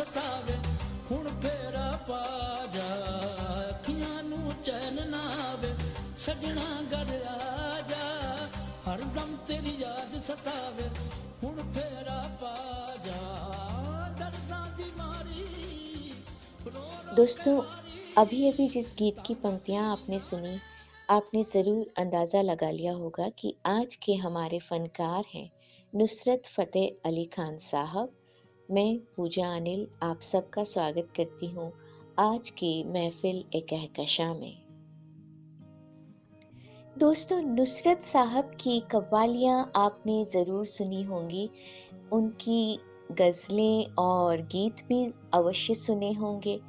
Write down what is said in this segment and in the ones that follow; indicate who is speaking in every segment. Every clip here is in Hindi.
Speaker 1: ਸਤਾਵੇ ਹੁਣ ਫੇਰਾ ਪਾ ਜਾ ਅੱਖੀਆਂ ਨੂੰ ਚੈਨ ਨਾ ਆਵੇ ਸਜਣਾ ਘਰ ਆ ਜਾ ਹਰਦਮ ਤੇਰੀ ਯਾਦ ਸਤਾਵੇ ਹੁਣ ਫੇਰਾ ਪਾ ਜਾ ਦਰਦਾਂ ਦੀ ਮਾਰੀ ਰੋ ਰੋ
Speaker 2: दोस्तों अभी अभी जिस गीत की पंक्तियां आपने सुनी आपने ज़रूर अंदाज़ा लगा लिया होगा कि आज के हमारे फनकार हैं नुसरत फ़तेह अली खान साहब मैं पूजा अनिल आप सबका स्वागत करती हूँ आज की महफिल ए कहकशा में। दोस्तों, नुसरत साहब की कव्वालियाँ आपने ज़रूर सुनी होंगी। उनकी गज़लें और गीत भी अवश्य सुने होंगे।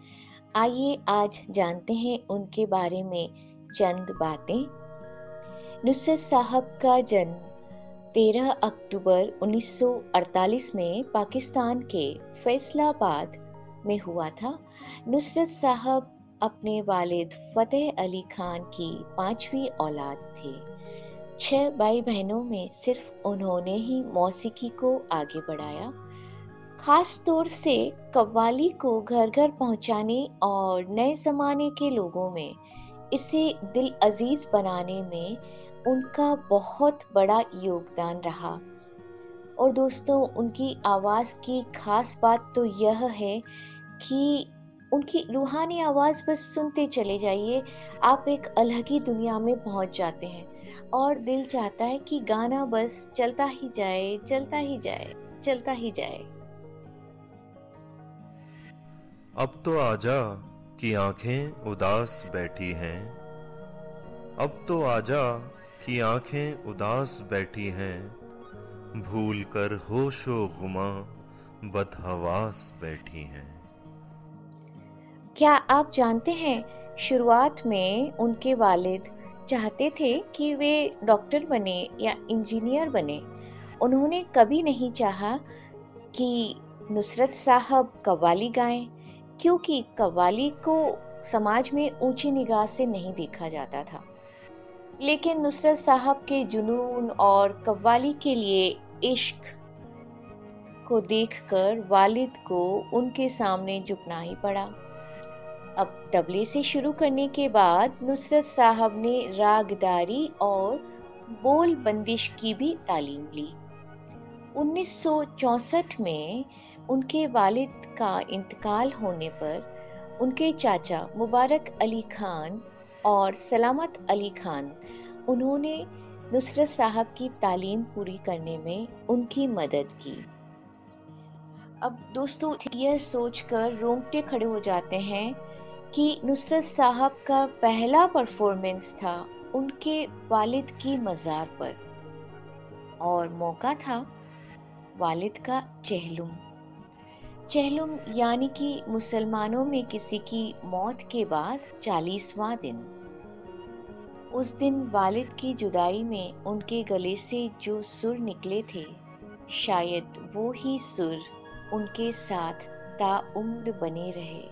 Speaker 2: आइए आज जानते हैं उनके बारे में चंद बातें। नुसरत साहब का जन्म 13 अक्टूबर 1948 में पाकिस्तान के फैसलाबाद में हुआ था। नुसरत साहब अपने वालिद फतेह अली खान की पांचवी औलाद थे। छह भाई बहनों में सिर्फ़ उन्होंने ही मौसीकी को आगे बढ़ाया। खास तौर से कव्वाली को घर घर पहुँचाने और नए ज़माने के लोगों में इसे दिल अज़ीज़ बनाने में उनका बहुत बड़ा योगदान रहा। और दोस्तों, उनकी आवाज़ की खास बात तो यह है कि उनकी रूहानी आवाज़ बस सुनते चले जाइए, आप एक अलग ही दुनिया में पहुँच जाते हैं। और दिल चाहता है कि गाना बस चलता ही जाए, चलता ही जाए, चलता ही जाए।
Speaker 3: अब तो आजा कि आँखें उदास बैठी हैं। अब तो आजा कि आँखें उदास बैठी हैं, भूल कर होशो गुमा बदहवास बैठी हैं।
Speaker 2: क्या आप जानते हैं, शुरुआत में उनके वालिद चाहते थे कि वे डॉक्टर बने या इंजीनियर बने? उन्होंने कभी नहीं चाहा कि नुसरत साहब कव्वाली गाएँ, क्योंकि कव्वाली को समाज में ऊँची निगाह से नहीं देखा जाता था। लेकिन नुसरत साहब के जुनून और कव्वाली के लिए इश्क को देखकर वालिद को उनके सामने झुकना ही पड़ा। अब तबले से शुरू करने के बाद नुसरत साहब ने रागदारी और बोल बंदिश की भी तालीम ली। 1964 में उनके वालिद का इंतकाल होने पर उनके चाचा मुबारक अली खान और सलामत अली खान, उन्होंने नुसरत साहब की तालीम पूरी करने में उनकी मदद की। अब दोस्तों, यह सोचकर रोंगटे खड़े हो जाते हैं कि नुसरत साहब का पहला परफॉर्मेंस था उनके वालिद की मज़ार पर। और मौका था वालिद का चहलुम। चहलुम यानी कि मुसलमानों में किसी की मौत के बाद चालीसवां दिन। उस दिन वालिद की जुदाई में उनके गले से जो सुर निकले थे, शायद वो ही सुर उनके साथ ताउम्र बने रहे।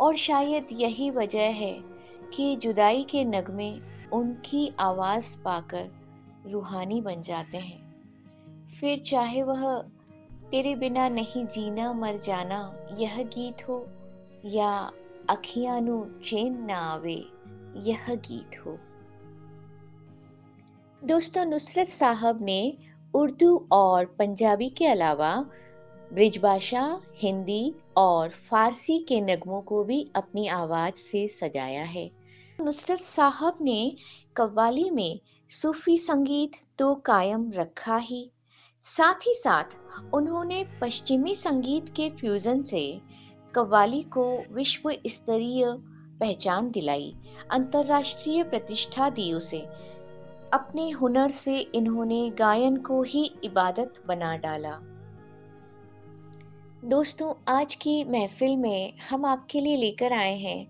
Speaker 2: और शायद यही वजह है कि जुदाई के नगमे उनकी आवाज़ पाकर रूहानी बन जाते हैं। फिर चाहे वह तेरे बिना नहीं जीना, मर जाना, यह गीत हो, या अखियाँ नु चैन ना आवे, यह गीत हो। दोस्तों, नुसरत साहब ने उर्दू और पंजाबी के अलावा ब्रिजभाषा हिंदी और फारसी के नगमों को भी अपनी आवाज़ से सजाया है। नुसरत साहब ने कव्वाली में सूफी संगीत तो कायम रखा ही साथ ही साथ उन्होंने पश्चिमी संगीत के फ्यूजन से कव्वाली को विश्व स्तरीय पहचान दिलाई। अंतर्राष्ट्रीय प्रतिष्ठा दी उसे। अपने हुनर से इन्होंने गायन को ही इबादत बना डाला। दोस्तों, आज की महफिल में हम आपके लिए लेकर आए हैं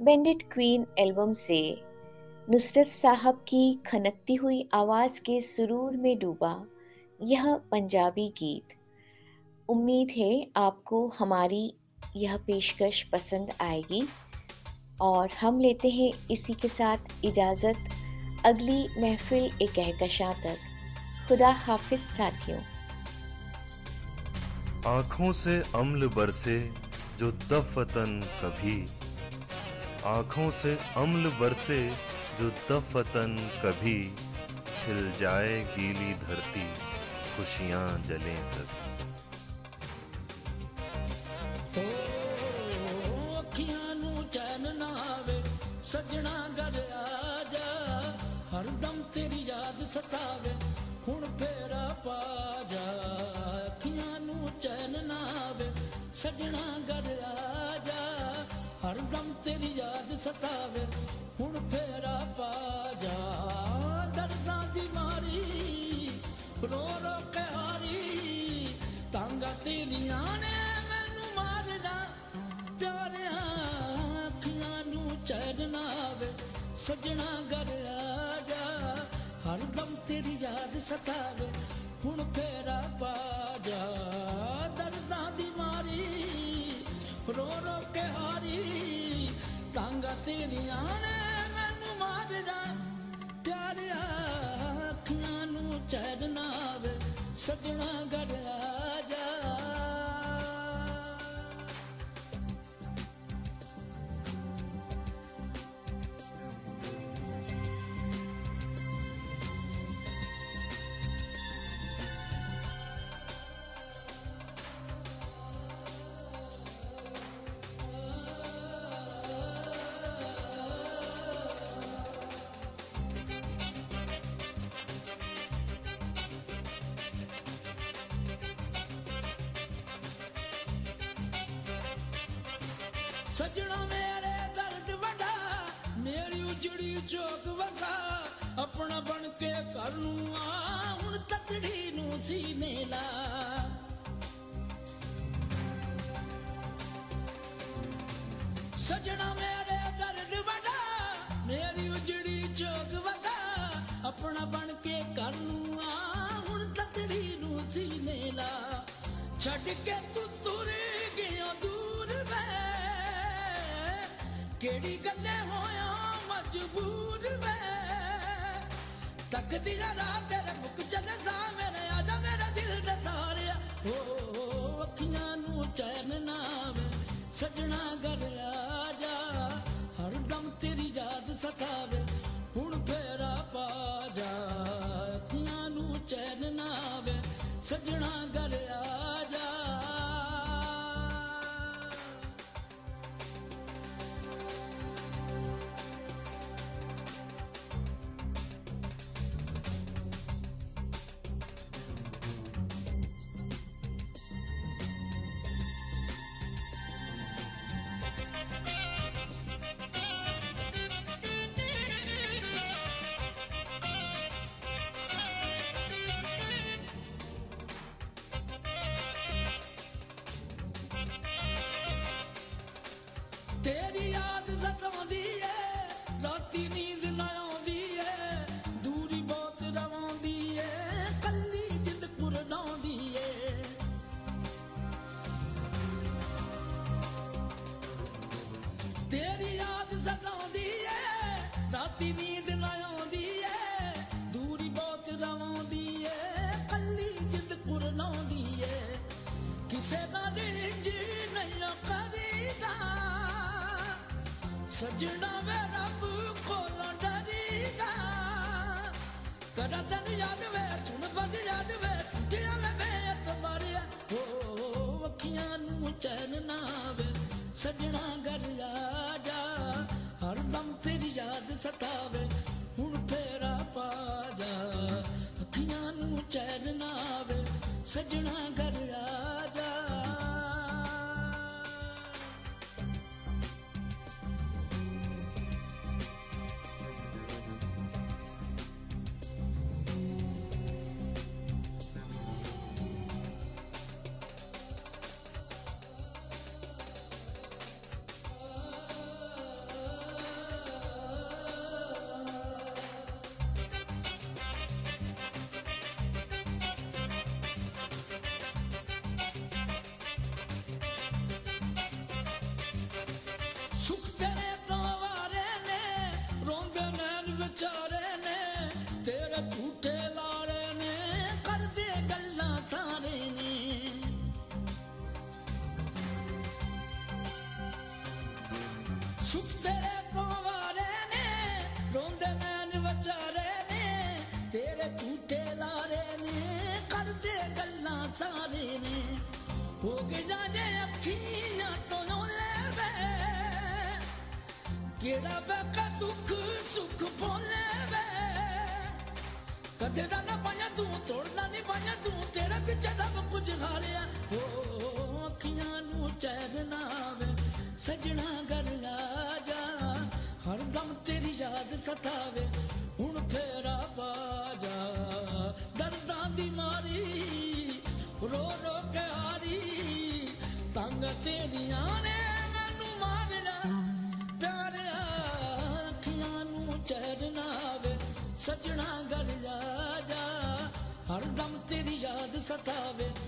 Speaker 2: बेंडिट क्वीन एल्बम से। नुसरत साहब की खनकती हुई आवाज़ के सुरूर में डूबा। यह पंजाबी गीत। उम्मीद है आपको हमारी यह पेशकश पसंद आएगी और हम लेते हैं इसी के साथ इजाज़त। अगली महफिल एक कहकशां तक। खुदा हाफिज साथियों।
Speaker 3: आँखों से अम्ल बरसे जो दफतन कभी। आँखों से अम्ल बरसे जो दफतन कभी। छिल जाए गीली धरती। ਖੁਸ਼ੀਆਂ ਜਲੇ
Speaker 1: ਸਦ ਅੱਖੀਆਂ ਨੂੰ ਚੈਨ ਨਾ ਆਵੇ ਘਰ ਆ ਜਾ। ਤੇਰੀ ਯਾਦ ਸਤਾਵੇ, ਹੁਣ ਫੇਰਾ ਪਾ ਜਾ। ਅੱਖੀਆਂ ਨੂੰ ਚੈਨ ਨਾ ਆਵੇ, ਸਜਣਾ ਘਰ ਆ ਤੇਰੀ ਯਾਦ ਸਤਾਵੇ ਪਿਆਰਿਆ ਅੱਖੀਆਂ ਨੂੰ ਚੜਨਾ ਵੇ ਆਵੇ, ਸਜਣਾ ਘਰ ਆ ਜਾ। ਹਰਦਮ ਤੇਰੀ ਯਾਦ ਸਤਾਵੇ, ਹੁਣ ਫੇਰਾ ਪਾ ਜਾ। ਦਰਦਾਂ ਦੀ ਮਾਰੀ, ਰੋ ਰੋ ਕੇ ਹਾਰੀ ਟਾਂਗਾ ਤੇਰੀਆਂ ਨੇ ਮੈਨੂੰ ਮਾਰਨਾ ਪਿਆਰਿਆ ਅੱਖੀਆਂ ਨੂੰ ਚੜਨਾ ਵੇ ਆਵੇ, ਸਜਣਾ ਘਰ ਆ ਸਜਣਾ ਮੇਰੇ ਦਰਦ ਵਡਾ, ਮੇਰੀ ਉਜੜੀ ਚੋਕ ਵਗਾ ਆਪਣਾ ਬਣ ਕੇ ਘਰ ਨੂੰ ਆ, ਹੁਣ ਤਤੜੀ ਨੂੰ ਸੀਨੇ ਲਾ ਸਜਣਾ ਮੇਰੇ ਦਰਦ ਵਡਾ, ਮੇਰੀ ਉਜੜੀ ਚੋਕ ਵਗਾ ਆਪਣਾ ਬਣ ਕੇ ਘਰ ਨੂੰ ਆ, ਹੁਣ ਤਤੜੀ ਨੂੰ ਸੀਨੇ ਲਾ ਛੱਡ ਕੇ ਕਿਹੜੀ ਗੱਲੇ ਹੋਇਆ ਮਜਬੂਰ ਵੇ। ਤੱਕਦੀ ਰਾਤ ਤੇਰੀ ਯਾਦ ਸਤਾਉਂਦੀ ਏ, ਰਾਤੀ ਨੀਂਦ ਨਾ ਆਉਂਦੀ ਏ, ਦੂਰੀ ਬਹੁਤ ਰਵਾਉਂਦੀ ਏ, ਕੱਲੀ ਜਿੰਦ ਕੁਰਲਾਉਂਦੀ ਏ। ਤੇਰੀ ਯਾਦ ਸਤਾਉਂਦੀ ਏ, ਰਾਤੀ ਨੀਂਦ ਸਜਣਾ ਵੇ ਰੱਬ ਕੋਲੋਂ ਡਰੀਦਾ। ਕਦਾ ਤੈਨੂੰ ਯਾਦ ਵੇ ਤੁਨ ਵੱਡ ਯਾਦ ਵੇ ਟੁੱਟਿਆ ਵੇ ਵੇ ਮਾਰਿਆ। ਹੋ, ਅੱਖੀਆਂ ਨੂੰ ਚੈਨ ਨਾ ਵੇ ਸਜਣਾ ਘਰ ਆ ਜਾ। ਹਰਦਮ ਤੇਰੀ ਯਾਦ ਸਤਾਵੇ, ਹੁਣ ਫੇਰਾ ਪਾ ਜਾ। ਅੱਖੀਆਂ ਨੂੰ ਚੈਨ ਨਾ ਵੇ ਸਜਣਾ ਘਰ ਕਿਹੜਾ ਬਕਾ ਦੁੱਖ ਸੁੱਖ ਬੋਲੇ ਵੇ ਕਦੇ ਨਾ ਨਾ ਪਾਇਆ ਤੂੰ ਤੋੜਨਾ ਨਹੀਂ ਪਾਇਆ ਤੂੰ ਤੇਰਾ ਵਿੱਚ ਰੱਬ ਕੁਝ ਹਾਰਿਆ ਹੋ ਅੱਖੀਆਂ ਨੂੰ ਚੈਨ ਨਾ ਆਵੇ ਸਜਣਾ ਘਰ ਆ ਜਾ ਹਰਦਮ ਤੇਰੀ ਯਾਦ ਸਤਾਵੇ dança tá